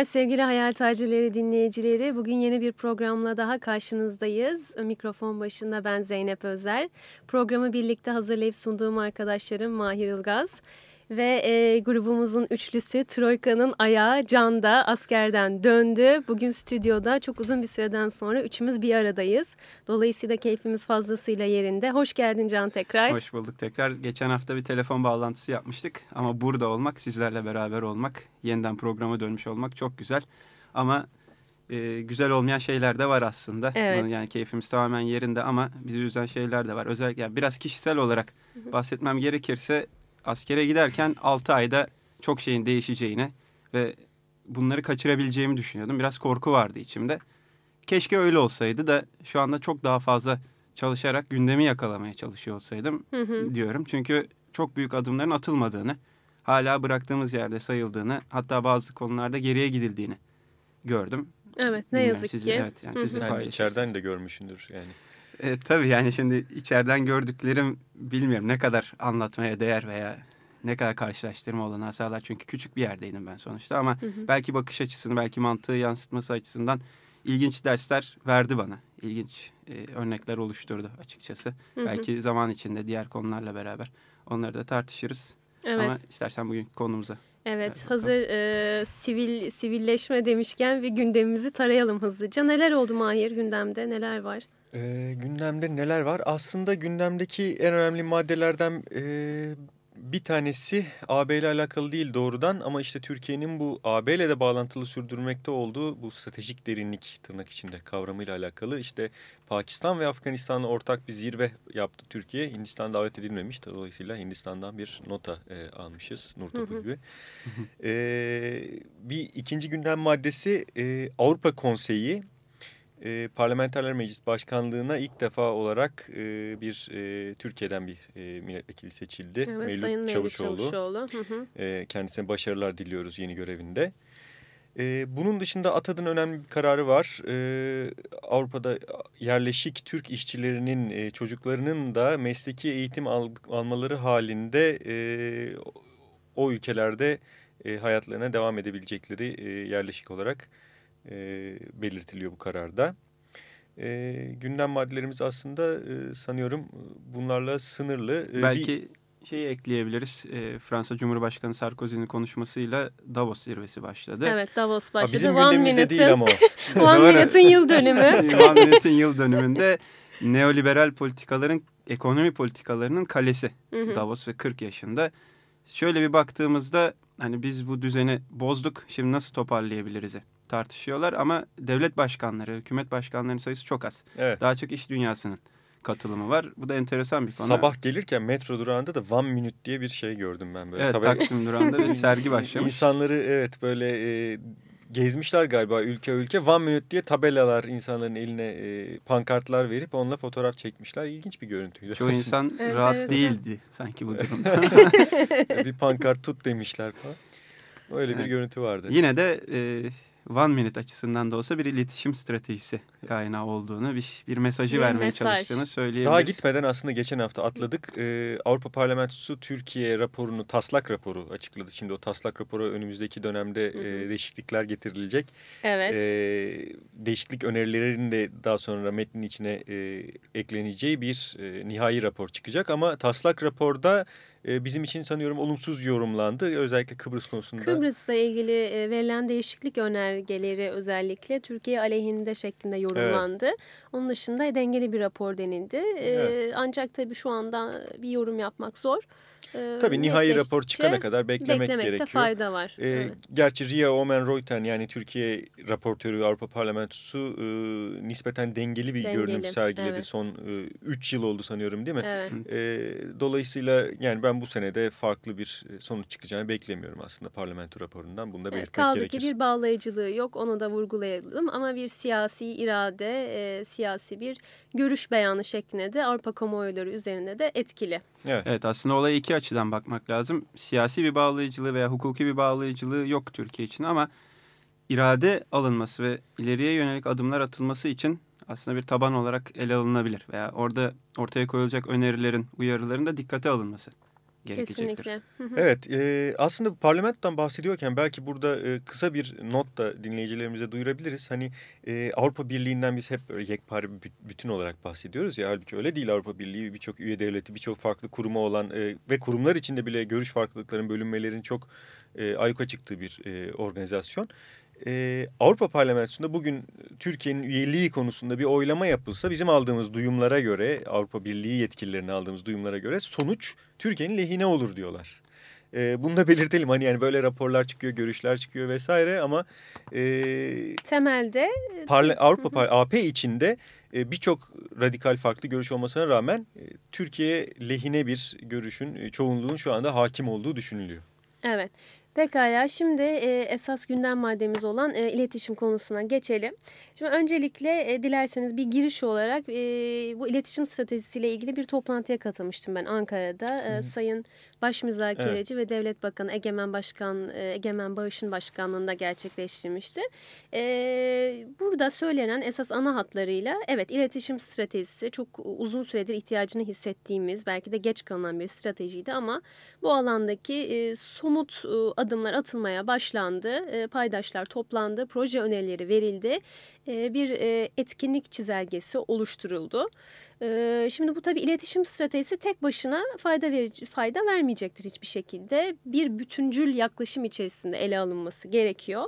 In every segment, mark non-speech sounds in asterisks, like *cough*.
Merhabalar sevgili Hayal Tacirleri dinleyicileri. Bugün yeni bir programla daha karşınızdayız. Mikrofon başında ben Zeynep Özer. Programı birlikte hazırlayıp sunduğum arkadaşlarım Mahir Ilgaz ve e, grubumuzun üçlüsü Troika'nın ayağı Can'da askerden döndü. Bugün stüdyoda çok uzun bir süreden sonra üçümüz bir aradayız. Dolayısıyla keyfimiz fazlasıyla yerinde. Hoş geldin Can tekrar. Hoş bulduk tekrar. Geçen hafta bir telefon bağlantısı yapmıştık ama burada olmak, sizlerle beraber olmak, yeniden programa dönmüş olmak çok güzel. Ama e, güzel olmayan şeyler de var aslında. Evet. Yani keyfimiz tamamen yerinde ama bizi üzen şeyler de var. Özellikle yani biraz kişisel olarak bahsetmem gerekirse askere giderken 6 ayda çok şeyin değişeceğini ve bunları kaçırabileceğimi düşünüyordum. Biraz korku vardı içimde. Keşke öyle olsaydı da şu anda çok daha fazla çalışarak gündemi yakalamaya çalışıyor olsaydım Hı hı. diyorum. Çünkü çok büyük adımların atılmadığını, hala bıraktığımız yerde sayıldığını, hatta bazı konularda geriye gidildiğini gördüm. Evet ne Bilmiyorum, yazık sizi- ki. Evet, yani Hı hı. sizi Sen içeriden de görmüşsündür yani. E, tabii yani şimdi içeriden gördüklerim bilmiyorum ne kadar anlatmaya değer veya ne kadar karşılaştırma olanağı sağlar. Çünkü küçük bir yerdeydim ben sonuçta ama belki bakış açısını, belki mantığı yansıtması açısından ilginç dersler verdi bana. İlginç e, örnekler oluşturdu açıkçası. Hı hı. Belki zaman içinde diğer konularla beraber onları da tartışırız. Evet. Ama istersen bugün konumuza. Evet, Evet, hazır e, sivil sivilleşme demişken bir gündemimizi tarayalım hızlıca. Neler oldu Mahir gündemde? Neler var? Ee, gündemde neler var? Aslında gündemdeki en önemli maddelerden e, bir tanesi AB ile alakalı değil doğrudan ama işte Türkiye'nin bu AB ile de bağlantılı sürdürmekte olduğu bu stratejik derinlik tırnak içinde kavramıyla alakalı. işte Pakistan ve Afganistan'la ortak bir zirve yaptı Türkiye. Hindistan davet edilmemiş. Dolayısıyla Hindistan'dan bir nota e, almışız nur topu gibi. Ee, bir ikinci gündem maddesi e, Avrupa Konseyi e, Parlamenterler Meclis Başkanlığı'na ilk defa olarak e, bir e, Türkiye'den bir e, milletvekili seçildi. Evet, Mevlüt Sayın Çavuşoğlu. Çavuşoğlu. Hı hı. E, kendisine başarılar diliyoruz yeni görevinde. E, bunun dışında ATAD'ın önemli bir kararı var. E, Avrupa'da yerleşik Türk işçilerinin e, çocuklarının da mesleki eğitim al, almaları halinde e, o ülkelerde e, hayatlarına devam edebilecekleri e, yerleşik olarak e, belirtiliyor bu kararda. E, gündem maddelerimiz aslında e, sanıyorum bunlarla sınırlı. E, bir- Belki şeyi ekleyebiliriz. E, Fransa Cumhurbaşkanı Sarkozy'nin konuşmasıyla Davos zirvesi başladı. Evet Davos Ha, başladı. bizim One gündemimizde değil ama Minute'ın o. *laughs* *laughs* One. Minute'ın yıl dönümü. *laughs* One Minute'in yıl dönümünde neoliberal politikaların, ekonomi politikalarının kalesi Hı hı. Davos ve 40 yaşında. Şöyle bir baktığımızda hani biz bu düzeni bozduk şimdi nasıl toparlayabiliriz tartışıyorlar ama devlet başkanları, hükümet başkanlarının sayısı çok az. Evet. Daha çok iş dünyasının katılımı var. Bu da enteresan bir konu. Sabah gelirken metro durağında da One Minute diye bir şey gördüm ben böyle. Evet Tabii- Taksim durağında bir *laughs* sergi başlamış. İnsanları evet böyle e, gezmişler galiba ülke ülke. One Minute diye tabelalar insanların eline e, pankartlar verip onunla fotoğraf çekmişler. İlginç bir görüntüydü. Çoğu insan *laughs* Evet, rahat evet. değildi sanki bu *laughs* durumda. bir pankart tut demişler falan. Öyle bir Evet. görüntü vardı. Yine de e, One Minute açısından da olsa bir iletişim stratejisi kaynağı olduğunu, bir, bir mesajı Bir vermeye mesaj. çalıştığını söyleyebiliriz. Daha gitmeden aslında geçen hafta atladık. Ee, Avrupa Parlamentosu Türkiye raporunu, taslak raporu açıkladı. Şimdi o taslak raporu önümüzdeki dönemde e, değişiklikler getirilecek. Evet. Ee, değişiklik önerilerinin de daha sonra metnin içine e, ekleneceği bir e, nihai rapor çıkacak. Ama taslak raporda e, bizim için sanıyorum olumsuz yorumlandı. Özellikle Kıbrıs konusunda. Kıbrıs'la ilgili e, verilen değişiklik önergeleri özellikle Türkiye aleyhinde şeklinde yorumlandı. Onun dışında dengeli bir rapor denildi. E, Evet. Ancak tabii şu anda bir yorum yapmak zor. e, Tabii nihai rapor çıkana kadar beklemek beklemekte gerekiyor. fayda var. Ee, Evet. Gerçi Ria Omen Reuten yani Türkiye raportörü Avrupa Parlamentosu e, nispeten dengeli bir Dengeli, görünüm sergiledi. evet. Son 3 yıl oldu sanıyorum değil mi? Evet. E, dolayısıyla yani ben bu senede farklı bir sonuç çıkacağını beklemiyorum aslında parlamento raporundan. Bunu da Evet, belirtmek kaldı gerekir. ki bir bağlayıcılığı yok onu da vurgulayalım ama bir siyasi irade, e, siyasi bir görüş beyanı şeklinde de Avrupa kamuoyları üzerinde de etkili. Evet. Evet aslında olaya iki açıdan bakmak lazım. Siyasi bir bağlayıcılığı veya hukuki bir bağlayıcılığı yok Türkiye için ama irade alınması ve ileriye yönelik adımlar atılması için aslında bir taban olarak ele alınabilir. Veya orada ortaya koyulacak önerilerin, uyarıların da dikkate alınması gerekecektir. Kesinlikle. Evet, e, aslında parlamentodan bahsediyorken belki burada e, kısa bir not da dinleyicilerimize duyurabiliriz. Hani e, Avrupa Birliği'nden biz hep böyle yekpare bütün olarak bahsediyoruz ya. Halbuki öyle değil Avrupa Birliği birçok üye devleti, birçok farklı kuruma olan e, ve kurumlar içinde bile görüş farklılıkların bölünmelerin çok e, ayyuka çıktığı bir e, organizasyon. E, Avrupa Parlamentosu'nda bugün Türkiye'nin üyeliği konusunda bir oylama yapılsa bizim aldığımız duyumlara göre Avrupa Birliği yetkililerine aldığımız duyumlara göre sonuç Türkiye'nin lehine olur diyorlar. E, bunu da belirtelim hani yani böyle raporlar çıkıyor, görüşler çıkıyor vesaire ama e, Temelde Parla Avrupa Par AP içinde e, birçok radikal farklı görüş olmasına rağmen e, Türkiye lehine bir görüşün e, çoğunluğun şu anda hakim olduğu düşünülüyor. Evet. Pekala şimdi e, esas gündem maddemiz olan e, iletişim konusuna geçelim. Şimdi öncelikle e, dilerseniz bir giriş olarak e, bu iletişim stratejisiyle ilgili bir toplantıya katılmıştım ben Ankara'da. E, Sayın Baş Müzakereci ve Devlet Bakanı Egemen Başkan e, Egemen Bağış'ın başkanlığında gerçekleştirmişti. E, burada söylenen esas ana hatlarıyla evet iletişim stratejisi çok uzun süredir ihtiyacını hissettiğimiz belki de geç kalınan bir stratejiydi ama bu alandaki e, somut e, adımlar atılmaya başlandı. E, paydaşlar toplandı, proje önerileri verildi. E, bir e, etkinlik çizelgesi oluşturuldu. E, şimdi bu tabii iletişim stratejisi tek başına fayda verici, fayda vermeyecektir hiçbir şekilde. Bir bütüncül yaklaşım içerisinde ele alınması gerekiyor.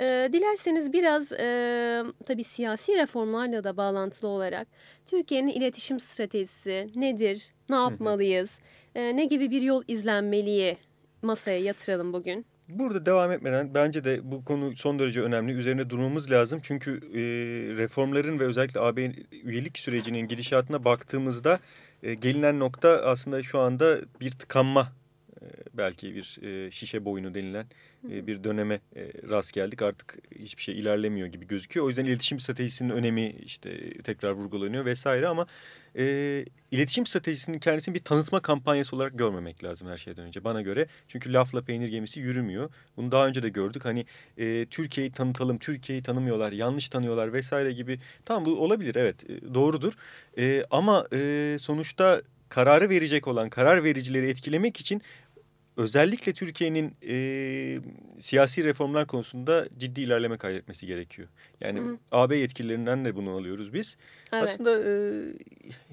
E, dilerseniz biraz e, tabii siyasi reformlarla da bağlantılı olarak Türkiye'nin iletişim stratejisi nedir, ne yapmalıyız, e, ne gibi bir yol izlenmeliye masaya yatıralım bugün. Burada devam etmeden bence de bu konu son derece önemli. Üzerine durmamız lazım. Çünkü e, reformların ve özellikle AB üyelik sürecinin gidişatına baktığımızda e, gelinen nokta aslında şu anda bir tıkanma belki bir e, şişe boyunu denilen e, bir döneme e, rast geldik. Artık hiçbir şey ilerlemiyor gibi gözüküyor. O yüzden iletişim stratejisinin önemi işte tekrar vurgulanıyor vesaire ama e, iletişim stratejisinin kendisini bir tanıtma kampanyası olarak görmemek lazım her şeyden önce bana göre. Çünkü lafla peynir gemisi yürümüyor. Bunu daha önce de gördük. Hani e, Türkiye'yi tanıtalım, Türkiye'yi tanımıyorlar, yanlış tanıyorlar vesaire gibi. Tamam bu olabilir evet e, doğrudur. E, ama e, sonuçta kararı verecek olan karar vericileri etkilemek için özellikle Türkiye'nin e, siyasi reformlar konusunda ciddi ilerleme kaydetmesi gerekiyor. Yani Hı. AB yetkililerinden de bunu alıyoruz biz. Evet. Aslında e,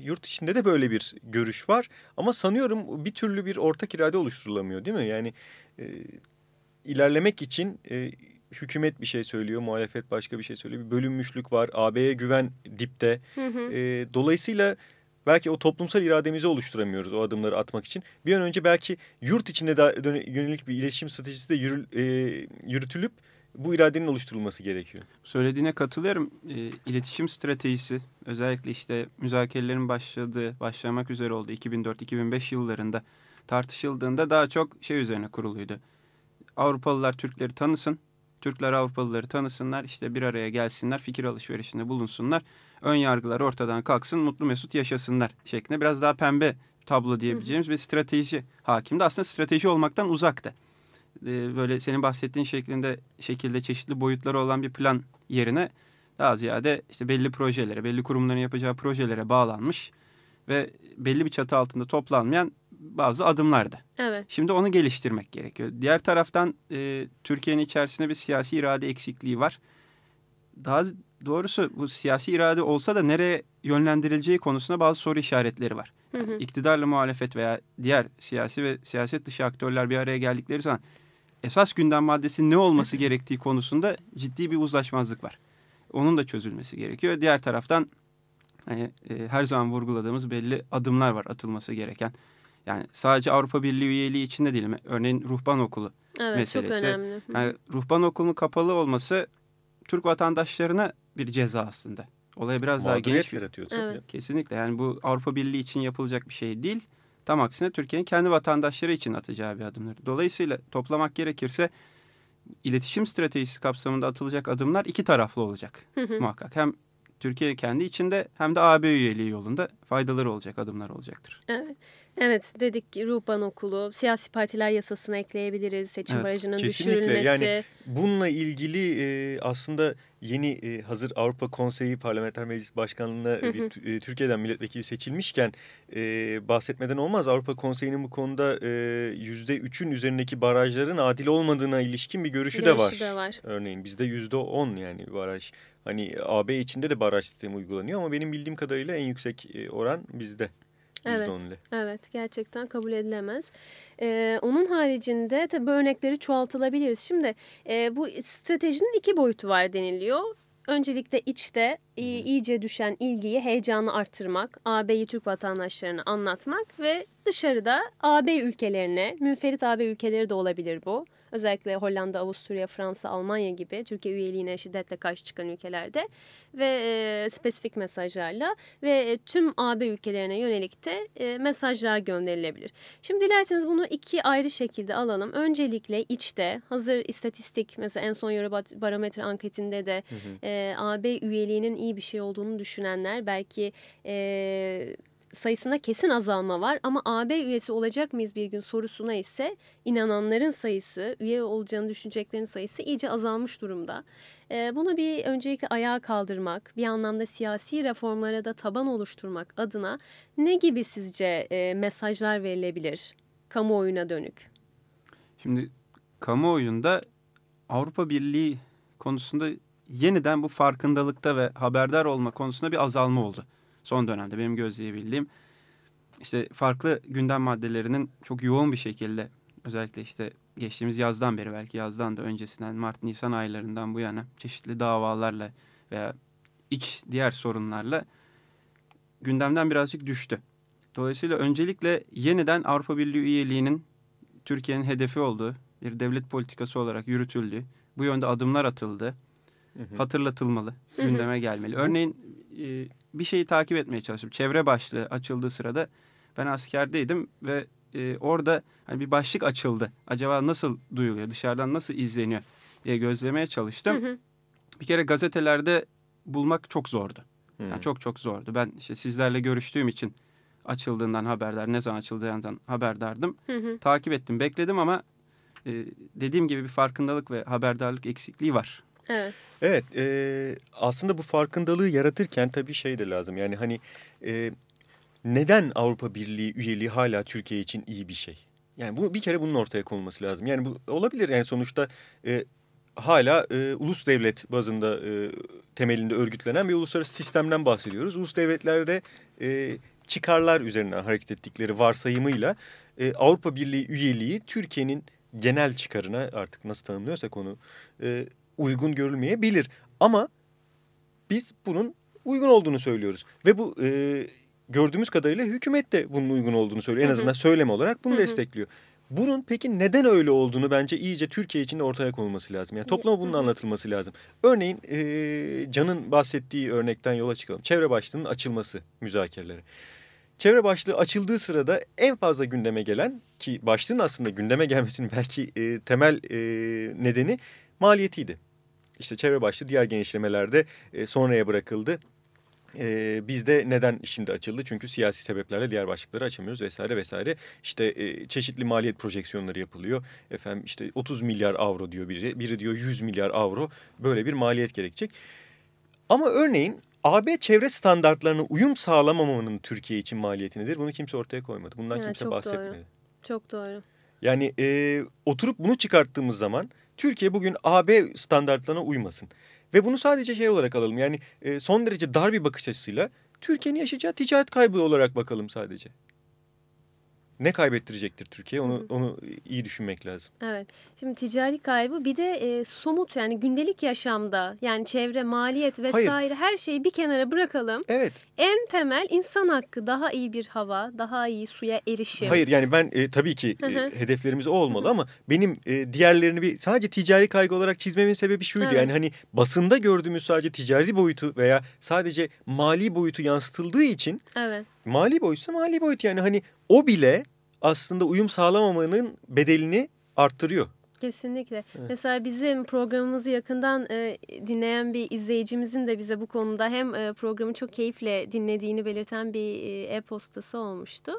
yurt içinde de böyle bir görüş var ama sanıyorum bir türlü bir ortak irade oluşturulamıyor değil mi? Yani e, ilerlemek için e, hükümet bir şey söylüyor, muhalefet başka bir şey söylüyor. Bir bölünmüşlük var, AB'ye güven dipte. Hı hı. E, dolayısıyla belki o toplumsal irademizi oluşturamıyoruz o adımları atmak için. Bir an önce belki yurt içinde de yönelik bir iletişim stratejisi de yürü, e, yürütülüp bu iradenin oluşturulması gerekiyor. Söylediğine katılıyorum. E, iletişim stratejisi özellikle işte müzakerelerin başladığı, başlamak üzere olduğu 2004-2005 yıllarında tartışıldığında daha çok şey üzerine kuruluydu. Avrupalılar Türkleri tanısın, Türkler Avrupalıları tanısınlar, işte bir araya gelsinler, fikir alışverişinde bulunsunlar, ön yargılar ortadan kalksın, mutlu mesut yaşasınlar şeklinde biraz daha pembe tablo diyebileceğimiz bir strateji hakimdi. Aslında strateji olmaktan uzaktı. E, böyle senin bahsettiğin şeklinde şekilde çeşitli boyutları olan bir plan yerine daha ziyade işte belli projelere, belli kurumların yapacağı projelere bağlanmış ve belli bir çatı altında toplanmayan bazı adımlardı. Evet. Şimdi onu geliştirmek gerekiyor. Diğer taraftan e, Türkiye'nin içerisinde bir siyasi irade eksikliği var. Daha doğrusu bu siyasi irade olsa da nereye yönlendirileceği konusunda bazı soru işaretleri var. Hı hı. İktidarla muhalefet veya diğer siyasi ve siyaset dışı aktörler bir araya geldikleri zaman esas gündem maddesi ne olması gerektiği konusunda ciddi bir uzlaşmazlık var. Onun da çözülmesi gerekiyor. Diğer taraftan hani, e, her zaman vurguladığımız belli adımlar var atılması gereken. Yani sadece Avrupa Birliği üyeliği içinde değil mi? Örneğin ruhban okulu evet, meselesi. Çok önemli. Yani ruhban okulunun kapalı olması Türk vatandaşlarına bir ceza aslında. Olaya biraz daha geniş bir... yaratıyor tabii. Evet. Kesinlikle yani bu Avrupa Birliği için yapılacak bir şey değil. Tam aksine Türkiye'nin kendi vatandaşları için atacağı bir adımdır. Dolayısıyla toplamak gerekirse iletişim stratejisi kapsamında atılacak adımlar iki taraflı olacak muhakkak. Hem Türkiye kendi içinde hem de AB üyeliği yolunda faydaları olacak adımlar olacaktır. Evet. Evet dedik ki Ruhban Okulu, siyasi partiler yasasına ekleyebiliriz, seçim Evet, barajının kesinlikle. düşürülmesi. Yani Bununla ilgili e, aslında yeni e, hazır Avrupa Konseyi Parlamenter Meclis Başkanlığı'na Hı hı. bir tü- e, Türkiye'den milletvekili seçilmişken e, bahsetmeden olmaz. Avrupa Konseyi'nin bu konuda e, yüzde üçün üzerindeki barajların adil olmadığına ilişkin bir görüşü, de var. Görüşü de var. Örneğin bizde yüzde on yani baraj. Hani AB içinde de baraj sistemi uygulanıyor ama benim bildiğim kadarıyla en yüksek e, oran bizde. Evet. %10 ile. Evet gerçekten kabul edilemez. Ee, onun haricinde tabii örnekleri çoğaltılabiliriz. Şimdi e, bu stratejinin iki boyutu var deniliyor. Öncelikle içte iyice düşen ilgiyi, heyecanı arttırmak, AB'yi Türk vatandaşlarına anlatmak ve dışarıda AB ülkelerine, münferit AB ülkeleri de olabilir bu. Özellikle Hollanda, Avusturya, Fransa, Almanya gibi Türkiye üyeliğine şiddetle karşı çıkan ülkelerde ve e, spesifik mesajlarla ve e, tüm AB ülkelerine yönelik de e, mesajlar gönderilebilir. Şimdi dilerseniz bunu iki ayrı şekilde alalım. Öncelikle içte hazır istatistik mesela en son Eurobarometre anketinde de e, AB üyeliğinin iyi bir şey olduğunu düşünenler belki e, sayısında kesin azalma var ama AB üyesi olacak mıyız bir gün sorusuna ise inananların sayısı, üye olacağını düşüneceklerin sayısı iyice azalmış durumda. Ee, bunu bir öncelikle ayağa kaldırmak, bir anlamda siyasi reformlara da taban oluşturmak adına ne gibi sizce e, mesajlar verilebilir kamuoyuna dönük? Şimdi kamuoyunda Avrupa Birliği konusunda yeniden bu farkındalıkta ve haberdar olma konusunda bir azalma oldu. Son dönemde benim gözleyebildiğim işte farklı gündem maddelerinin çok yoğun bir şekilde özellikle işte geçtiğimiz yazdan beri belki yazdan da öncesinden Mart-Nisan aylarından bu yana çeşitli davalarla veya iç diğer sorunlarla gündemden birazcık düştü. Dolayısıyla öncelikle yeniden Avrupa Birliği üyeliğinin Türkiye'nin hedefi olduğu bir devlet politikası olarak yürütüldü. Bu yönde adımlar atıldı. Hatırlatılmalı, gündeme gelmeli. Örneğin e, bir şeyi takip etmeye çalıştım. Çevre başlığı açıldığı sırada ben askerdeydim ve e, orada hani bir başlık açıldı. Acaba nasıl duyuluyor, dışarıdan nasıl izleniyor diye gözlemeye çalıştım. Bir kere gazetelerde bulmak çok zordu. Yani çok çok zordu. Ben işte sizlerle görüştüğüm için açıldığından haberdar, ne zaman açıldığından haberdardım. Takip ettim, bekledim ama e, dediğim gibi bir farkındalık ve haberdarlık eksikliği var. Evet. Evet e, aslında bu farkındalığı yaratırken tabii şey de lazım yani hani e, neden Avrupa Birliği üyeliği hala Türkiye için iyi bir şey? Yani bu bir kere bunun ortaya konulması lazım. Yani bu olabilir yani sonuçta e, hala e, ulus devlet bazında e, temelinde örgütlenen bir uluslararası sistemden bahsediyoruz. Ulus devletlerde e, çıkarlar üzerinden hareket ettikleri varsayımıyla e, Avrupa Birliği üyeliği Türkiye'nin genel çıkarına artık nasıl tanımlıyorsak onu e, uygun görülmeyebilir. Ama biz bunun uygun olduğunu söylüyoruz. Ve bu e, gördüğümüz kadarıyla hükümet de bunun uygun olduğunu söylüyor. En Hı hı. azından söylem olarak bunu Hı hı. destekliyor. Bunun peki neden öyle olduğunu bence iyice Türkiye içinde ortaya konulması lazım. Yani topluma bunun anlatılması lazım. Örneğin e, Can'ın bahsettiği örnekten yola çıkalım. Çevre başlığının açılması müzakerelere. Çevre başlığı açıldığı sırada en fazla gündeme gelen ki başlığın aslında gündeme gelmesinin belki e, temel e, nedeni maliyetiydi. İşte çevre başlığı diğer genişlemelerde e, sonraya bırakıldı. E, bizde neden şimdi açıldı? Çünkü siyasi sebeplerle diğer başlıkları açamıyoruz vesaire vesaire. İşte e, çeşitli maliyet projeksiyonları yapılıyor. Efendim işte 30 milyar avro diyor biri, biri diyor 100 milyar avro. Böyle bir maliyet gerekecek. Ama örneğin AB çevre standartlarına uyum sağlamamanın Türkiye için maliyeti nedir? Bunu kimse ortaya koymadı. Bundan Evet, kimse çok bahsetmedi. doğru. Çok doğru. Yani e, oturup bunu çıkarttığımız zaman Türkiye bugün AB standartlarına uymasın. Ve bunu sadece şey olarak alalım. Yani e, son derece dar bir bakış açısıyla Türkiye'nin yaşayacağı ticaret kaybı olarak bakalım sadece. Ne kaybettirecektir Türkiye onu onu iyi düşünmek lazım. Evet. Şimdi ticari kaybı bir de e, somut yani gündelik yaşamda yani çevre, maliyet vesaire Hayır. her şeyi bir kenara bırakalım. Evet. En temel insan hakkı daha iyi bir hava, daha iyi suya erişim. Hayır yani ben e, tabii ki e, Hı hı. hedeflerimiz o olmalı ama benim e, diğerlerini bir sadece ticari kaygı olarak çizmemin sebebi şuydu. Evet. Yani hani basında gördüğümüz sadece ticari boyutu veya sadece mali boyutu yansıtıldığı için Evet. mali boyutsa mali boyut yani hani o bile aslında uyum sağlamamanın bedelini arttırıyor. Kesinlikle. Mesela bizim programımızı yakından e, dinleyen bir izleyicimizin de bize bu konuda hem e, programı çok keyifle dinlediğini belirten bir e, e-postası olmuştu.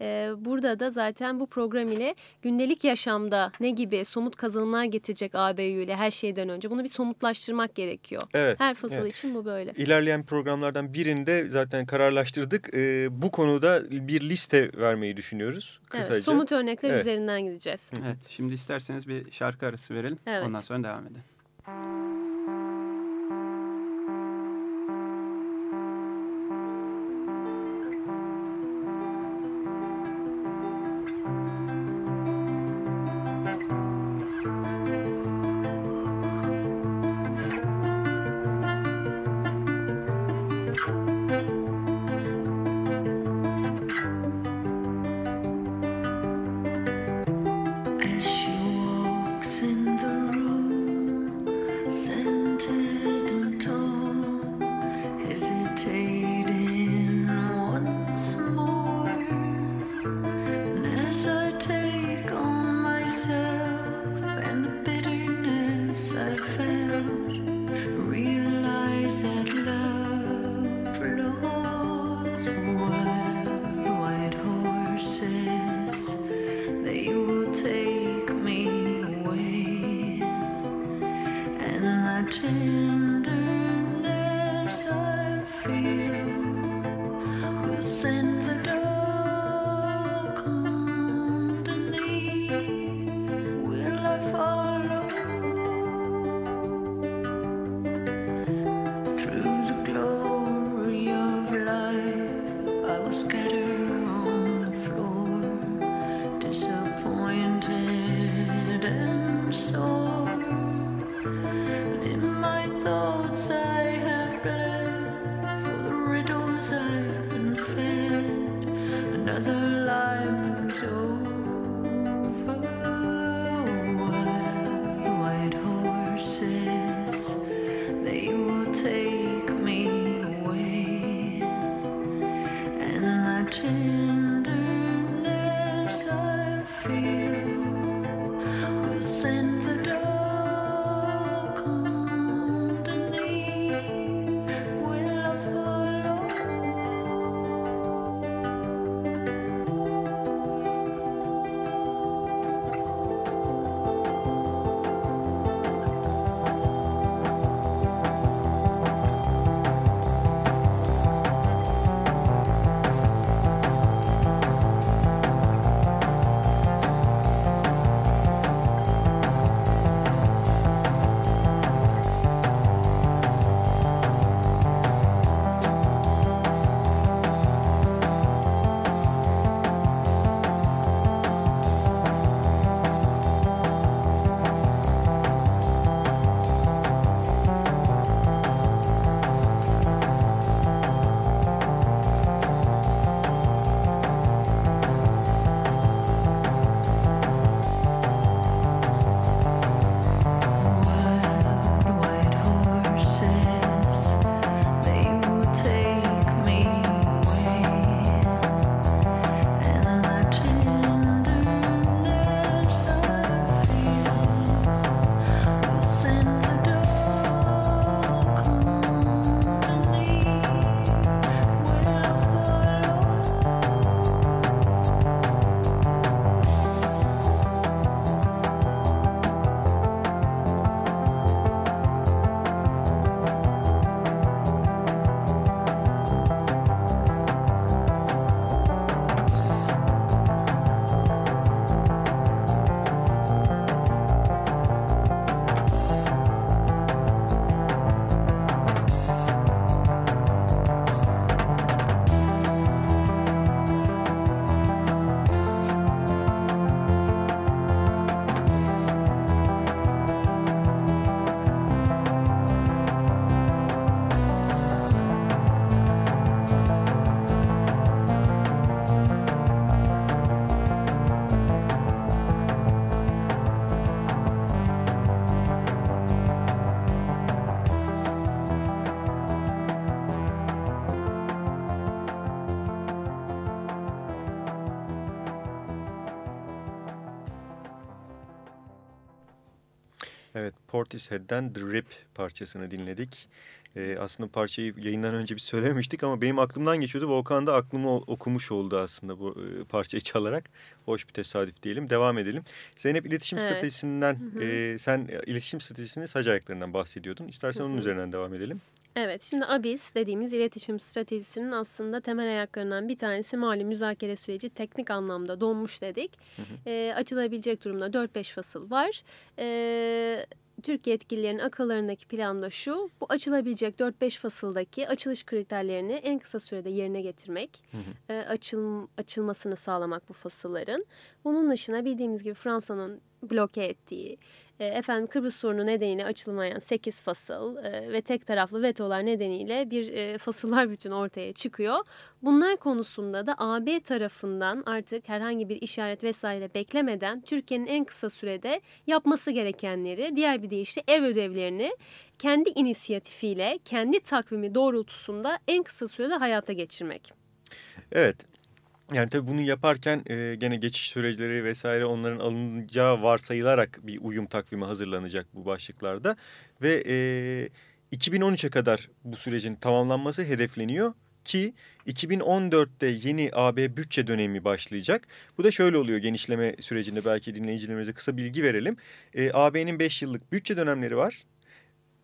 E, burada da zaten bu program ile gündelik yaşamda ne gibi somut kazanımlar getirecek AB ile her şeyden önce bunu bir somutlaştırmak gerekiyor. Evet. Her fasıl evet. için bu böyle. İlerleyen programlardan birinde zaten kararlaştırdık. Ee, bu konuda bir liste vermeyi düşünüyoruz kısaca. Evet, somut örnekler Evet. üzerinden gideceğiz. Evet şimdi isterseniz bir şarkı arası verelim. Evet. Ondan sonra devam edelim. Portishead'den The Rip parçasını dinledik. Ee, aslında parçayı yayından önce bir söylememiştik ama benim aklımdan geçiyordu. Volkan da aklımı okumuş oldu aslında bu e, parçayı çalarak. Hoş bir tesadüf diyelim. Devam edelim. Zeynep iletişim Evet. stratejisinden, e, sen e, iletişim stratejisinin sac ayaklarından bahsediyordun. İstersen onun üzerinden devam edelim. Evet, şimdi ABIS dediğimiz iletişim stratejisinin aslında temel ayaklarından bir tanesi mali müzakere süreci teknik anlamda donmuş dedik. Ee, açılabilecek durumda 4-5 fasıl var. Ee, Türkiye yetkililerinin akıllarındaki plan da şu, bu açılabilecek 4-5 fasıldaki açılış kriterlerini en kısa sürede yerine getirmek, e, açıl, açılmasını sağlamak bu fasılların. Bunun dışında bildiğimiz gibi Fransa'nın bloke ettiği, e, efendim Kıbrıs sorunu nedeniyle açılmayan 8 fasıl e, ve tek taraflı vetolar nedeniyle bir e, fasıllar bütün ortaya çıkıyor. Bunlar konusunda da AB tarafından artık herhangi bir işaret vesaire beklemeden Türkiye'nin en kısa sürede yapması gerekenleri, diğer bir deyişle ev ödevlerini kendi inisiyatifiyle, kendi takvimi doğrultusunda en kısa sürede hayata geçirmek. Evet. Yani tabii bunu yaparken e, gene geçiş süreçleri vesaire onların alınacağı varsayılarak bir uyum takvimi hazırlanacak bu başlıklarda. Ve e, 2013'e kadar bu sürecin tamamlanması hedefleniyor ki 2014'te yeni AB bütçe dönemi başlayacak. Bu da şöyle oluyor genişleme sürecinde belki dinleyicilerimize kısa bilgi verelim. E, AB'nin 5 yıllık bütçe dönemleri var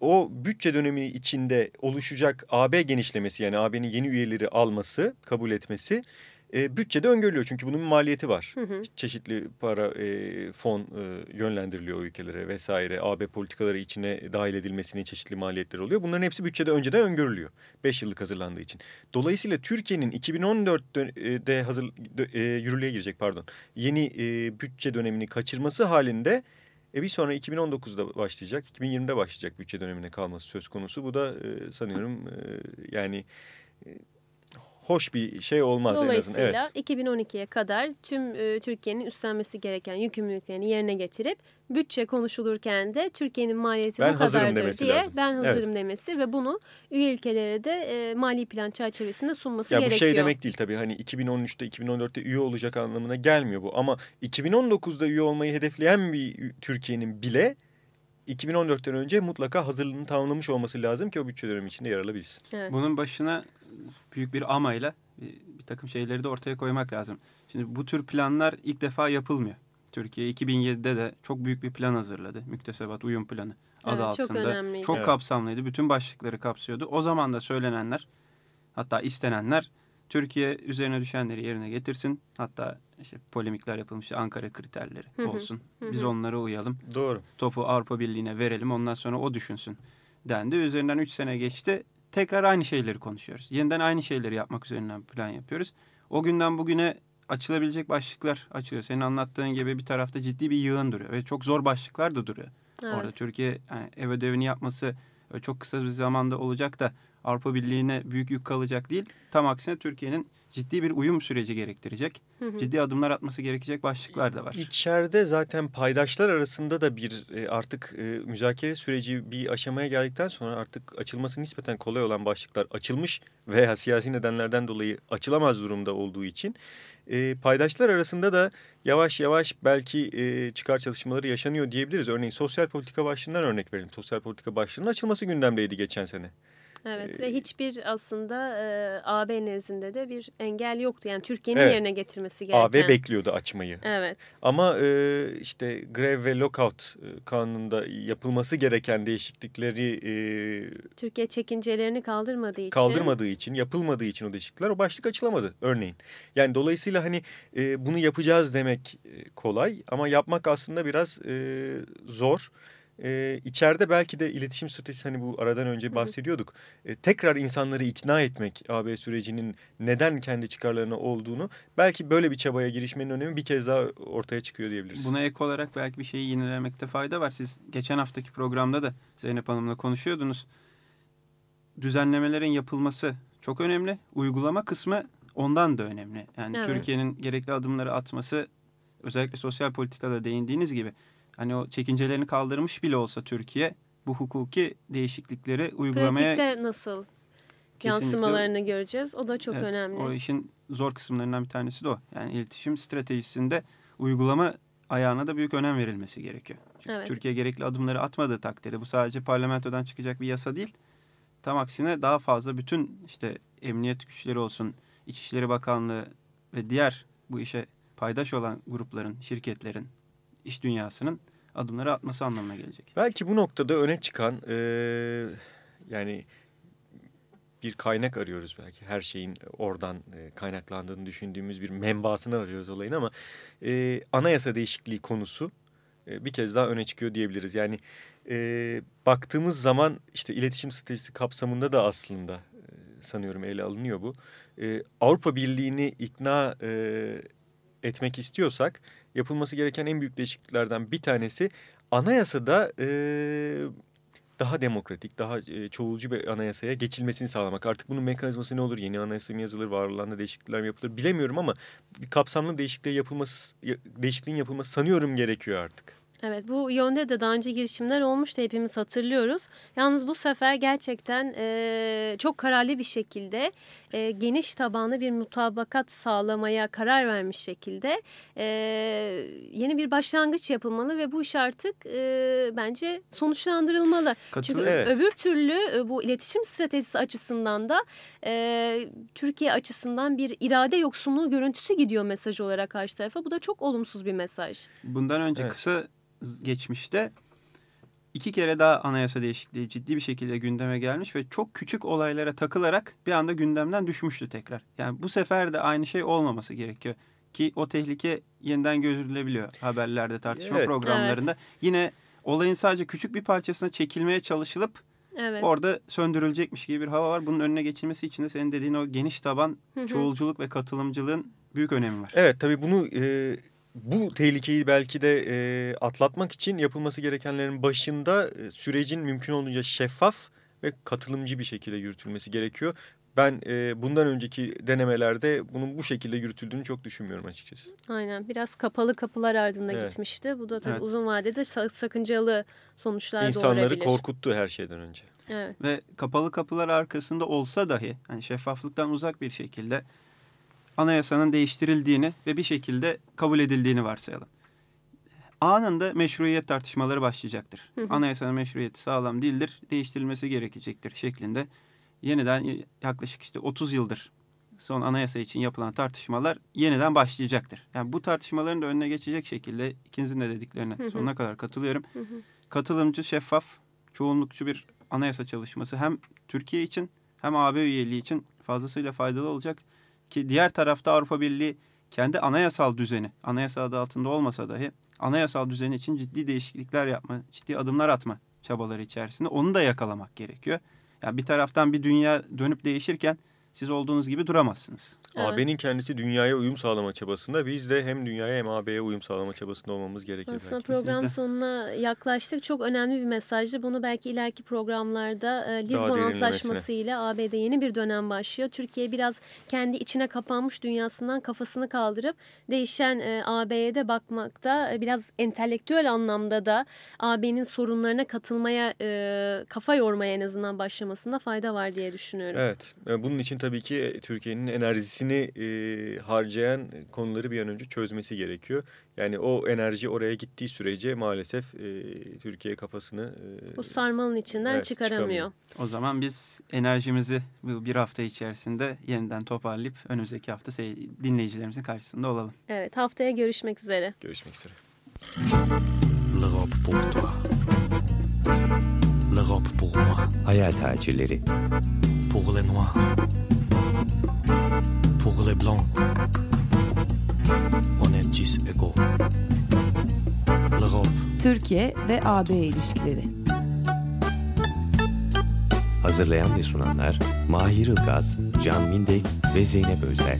o bütçe dönemi içinde oluşacak AB genişlemesi yani AB'nin yeni üyeleri alması, kabul etmesi e, bütçede öngörülüyor. Çünkü bunun bir maliyeti var. Hı hı. Çeşitli para e, fon e, yönlendiriliyor o ülkelere vesaire. AB politikaları içine dahil edilmesinin çeşitli maliyetleri oluyor. Bunların hepsi bütçede önceden öngörülüyor. 5 yıllık hazırlandığı için. Dolayısıyla Türkiye'nin 2014'de hazır e, yürürlüğe girecek pardon. Yeni e, bütçe dönemini kaçırması halinde e bir sonra 2019'da başlayacak, 2020'de başlayacak bütçe dönemine kalması söz konusu. Bu da e, sanıyorum e, yani e, hoş bir şey olmaz en azından. Evet. Dolayısıyla 2012'ye kadar tüm e, Türkiye'nin üstlenmesi gereken yükümlülüklerini yerine getirip bütçe konuşulurken de Türkiye'nin maliyeti Ben bu kadardır diye lazım. ben hazırım demesi ve bunu üye ülkelere de e, mali plan çerçevesinde sunması Ya bu gerekiyor. şey demek değil tabii hani 2013'te 2014'te üye olacak anlamına gelmiyor bu. Ama 2019'da üye olmayı hedefleyen bir Türkiye'nin bile 2014'ten önce mutlaka hazırlığını tamamlamış olması lazım ki o bütçe dönemi içinde yer alabilsin. Evet. Bunun başına büyük bir amayla bir, bir takım şeyleri de ortaya koymak lazım. Şimdi bu tür planlar ilk defa yapılmıyor. Türkiye 2007'de de çok büyük bir plan hazırladı. Müktesebat uyum planı adı Evet, çok altında. önemliydi. Çok Evet. kapsamlıydı. Bütün başlıkları kapsıyordu. O zaman da söylenenler hatta istenenler Türkiye üzerine düşenleri yerine getirsin. Hatta işte polemikler yapılmıştı. Ankara kriterleri Hı hı, olsun. hı Biz hı. onlara uyalım. Doğru. Topu Avrupa Birliği'ne verelim. Ondan sonra o düşünsün dendi. Üzerinden 3 sene geçti. Tekrar aynı şeyleri konuşuyoruz. Yeniden aynı şeyleri yapmak üzerinden plan yapıyoruz. O günden bugüne açılabilecek başlıklar açılıyor. Senin anlattığın gibi bir tarafta ciddi bir yığın duruyor. Ve çok zor başlıklar da duruyor. Evet. Orada Türkiye yani ev ödevini yapması öyle çok kısa bir zamanda olacak da Avrupa Birliği'ne büyük yük kalacak değil. Tam aksine Türkiye'nin ciddi bir uyum süreci gerektirecek. Hı hı. Ciddi adımlar atması gerekecek başlıklar da var. İçeride zaten paydaşlar arasında da bir e, artık e, müzakere süreci bir aşamaya geldikten sonra artık açılması nispeten kolay olan başlıklar açılmış veya siyasi nedenlerden dolayı açılamaz durumda olduğu için e, paydaşlar arasında da yavaş yavaş belki çıkar çalışmaları yaşanıyor diyebiliriz. Örneğin sosyal politika başlığından örnek verelim. Sosyal politika başlığının açılması gündemdeydi geçen sene. Evet Ee, ve hiçbir aslında e, AB nezdinde de bir engel yoktu. Yani Türkiye'nin Evet. yerine getirmesi gereken. AB bekliyordu açmayı. Evet. Ama e, işte grev ve lockout e, kanununda yapılması gereken değişiklikleri e, Türkiye çekincelerini kaldırmadığı için. kaldırmadığı için, yapılmadığı için o değişiklikler o başlık açılamadı örneğin. Yani dolayısıyla hani e, bunu yapacağız demek e, kolay ama yapmak aslında biraz e, zor. E, içeride belki de iletişim stratejisi hani bu aradan önce bahsediyorduk. E, tekrar insanları ikna etmek AB sürecinin neden kendi çıkarlarına olduğunu belki böyle bir çabaya girişmenin önemi bir kez daha ortaya çıkıyor diyebiliriz. Buna ek olarak belki bir şeyi yenilemekte fayda var. Siz geçen haftaki programda da Zeynep Hanım'la konuşuyordunuz. Düzenlemelerin yapılması çok önemli. Uygulama kısmı ondan da önemli. Yani Evet. Türkiye'nin gerekli adımları atması özellikle sosyal politikada değindiğiniz gibi hani o çekincelerini kaldırmış bile olsa Türkiye bu hukuki değişiklikleri uygulamaya Pratikte nasıl kesinlikle- yansımalarını göreceğiz. O da çok Evet, önemli. O işin zor kısımlarından bir tanesi de o. Yani iletişim stratejisinde uygulama ayağına da büyük önem verilmesi gerekiyor. Çünkü Evet. Türkiye gerekli adımları atmadığı takdirde bu sadece parlamentodan çıkacak bir yasa değil. Tam aksine daha fazla bütün işte emniyet güçleri olsun, İçişleri Bakanlığı ve diğer bu işe paydaş olan grupların, şirketlerin, iş dünyasının adımları atması anlamına gelecek. Belki bu noktada öne çıkan e, yani bir kaynak arıyoruz belki. Her şeyin oradan e, kaynaklandığını düşündüğümüz bir menbaasını arıyoruz olayın ama e, anayasa değişikliği konusu e, bir kez daha öne çıkıyor diyebiliriz. Yani e, baktığımız zaman işte iletişim stratejisi kapsamında da aslında e, sanıyorum ele alınıyor bu. E, Avrupa Birliği'ni ikna e, etmek istiyorsak yapılması gereken en büyük değişikliklerden bir tanesi anayasada e, daha demokratik, daha e, çoğulcu bir anayasaya geçilmesini sağlamak. Artık bunun mekanizması ne olur? Yeni anayasa mı yazılır? Var olan da değişiklikler mi yapılır? Bilemiyorum ama bir kapsamlı değişikliğe yapılması, ya- değişikliğin yapılması sanıyorum gerekiyor artık. Evet bu yönde de daha önce girişimler olmuştu hepimiz hatırlıyoruz. Yalnız bu sefer gerçekten e, çok kararlı bir şekilde e, geniş tabanlı bir mutabakat sağlamaya karar vermiş şekilde e, yeni bir başlangıç yapılmalı ve bu iş artık e, bence sonuçlandırılmalı. Çünkü Katılıyorum. Evet. öbür türlü e, bu iletişim stratejisi açısından da e, Türkiye açısından bir irade yoksunluğu görüntüsü gidiyor mesaj olarak karşı tarafa. Bu da çok olumsuz bir mesaj. Bundan önce Evet. kısa geçmişte iki kere daha anayasa değişikliği ciddi bir şekilde gündeme gelmiş ve çok küçük olaylara takılarak bir anda gündemden düşmüştü tekrar. Yani bu sefer de aynı şey olmaması gerekiyor ki o tehlike yeniden gözülebiliyor haberlerde tartışma Evet. programlarında. Yine olayın sadece küçük bir parçasına çekilmeye çalışılıp Evet. orada söndürülecekmiş gibi bir hava var. Bunun önüne geçilmesi için de senin dediğin o geniş taban Hı hı. çoğulculuk ve katılımcılığın büyük önemi var. Evet tabii bunu e, bu tehlikeyi belki de e, atlatmak için yapılması gerekenlerin başında e, sürecin mümkün olduğunca şeffaf ve katılımcı bir şekilde yürütülmesi gerekiyor. Ben e, bundan önceki denemelerde bunun bu şekilde yürütüldüğünü çok düşünmüyorum açıkçası. Aynen biraz kapalı kapılar ardında Evet. gitmişti. Bu da tabii Evet. uzun vadede sa- sakıncalı sonuçlar İnsanları doğurabilir. korkuttu her şeyden önce. Evet. ve kapalı kapılar arkasında olsa dahi hani şeffaflıktan uzak bir şekilde anayasanın değiştirildiğini ve bir şekilde kabul edildiğini varsayalım. Anında meşruiyet tartışmaları başlayacaktır. Hı hı. Anayasanın meşruiyeti sağlam değildir, değiştirilmesi gerekecektir şeklinde yeniden yaklaşık işte 30 yıldır son anayasa için yapılan tartışmalar yeniden başlayacaktır. Yani bu tartışmaların da önüne geçecek şekilde ikinizin de dediklerine Hı hı. sonuna kadar katılıyorum. Hı hı. Katılımcı, şeffaf, çoğunlukçu bir anayasa çalışması hem Türkiye için hem AB üyeliği için fazlasıyla faydalı olacak. Ki diğer tarafta Avrupa Birliği kendi anayasal düzeni, anayasa adı altında olmasa dahi anayasal düzeni için ciddi değişiklikler yapma, ciddi adımlar atma çabaları içerisinde onu da yakalamak gerekiyor. Yani bir taraftan bir dünya dönüp değişirken siz olduğunuz gibi duramazsınız. Evet. AB'nin kendisi dünyaya uyum sağlama çabasında biz de hem dünyaya hem AB'ye uyum sağlama çabasında olmamız gerekir. Aslında belki. program sonuna yaklaştık. Çok önemli bir mesajdı. Bunu belki ileriki programlarda e, Lizbon derinlemesine. Antlaşması ile AB'de yeni bir dönem başlıyor. Türkiye biraz kendi içine kapanmış dünyasından kafasını kaldırıp değişen e, AB'ye de bakmakta e, biraz entelektüel anlamda da AB'nin sorunlarına katılmaya e, kafa yormaya en azından başlamasında fayda var diye düşünüyorum. Evet. e, Bunun için tabii ki Türkiye'nin enerjisini e, harcayan konuları bir an önce çözmesi gerekiyor. Yani o enerji oraya gittiği sürece maalesef e, Türkiye kafasını e, Bu sarmalın içinden Evet, çıkaramıyor. çıkamıyor. O zaman biz enerjimizi bir hafta içerisinde yeniden toparlayıp önümüzdeki hafta sey- dinleyicilerimizin karşısında olalım. Evet haftaya görüşmek üzere. görüşmek üzere. L'Europe pour toi. L'Europe pour moi. Hayal tacirleri. Pour les noirs. Est tous égaux. L'Europe Türkiye ve AB ilişkileri. Hazırlayan ve sunanlar Mahir Ilgaz, Can Mindek ve Zeynep Özler.